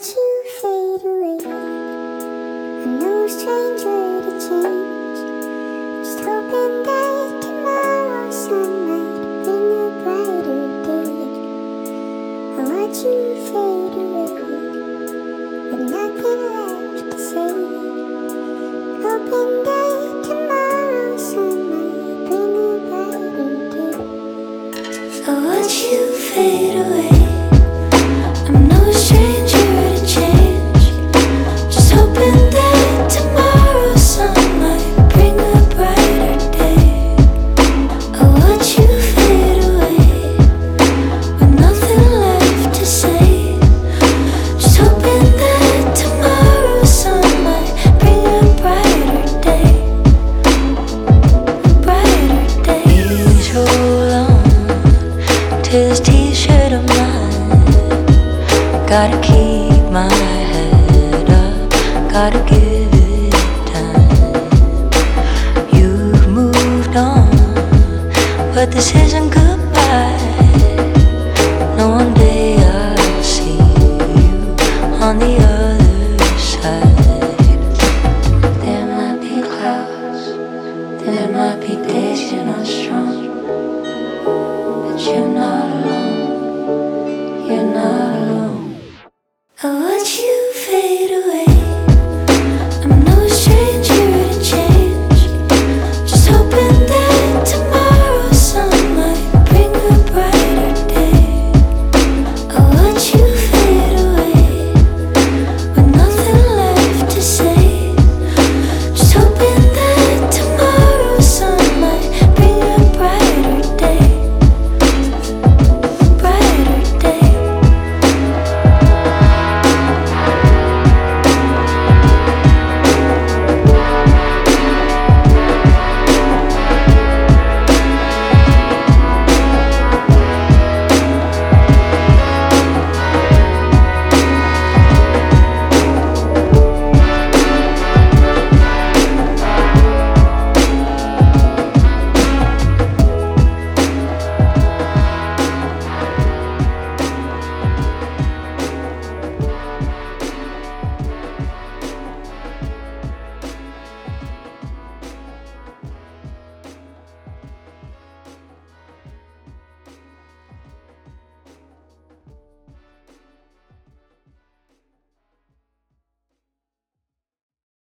watch you fade away. I'm no stranger to change. Just hoping that tomorrow's sunlight bring a brighter day. I watch you fade away with nothing left to say. Hoping that tomorrow's sun might bring a brighter day. I watch you fade Gotta keep my head up, gotta give it time. You've moved on, but this isn't good.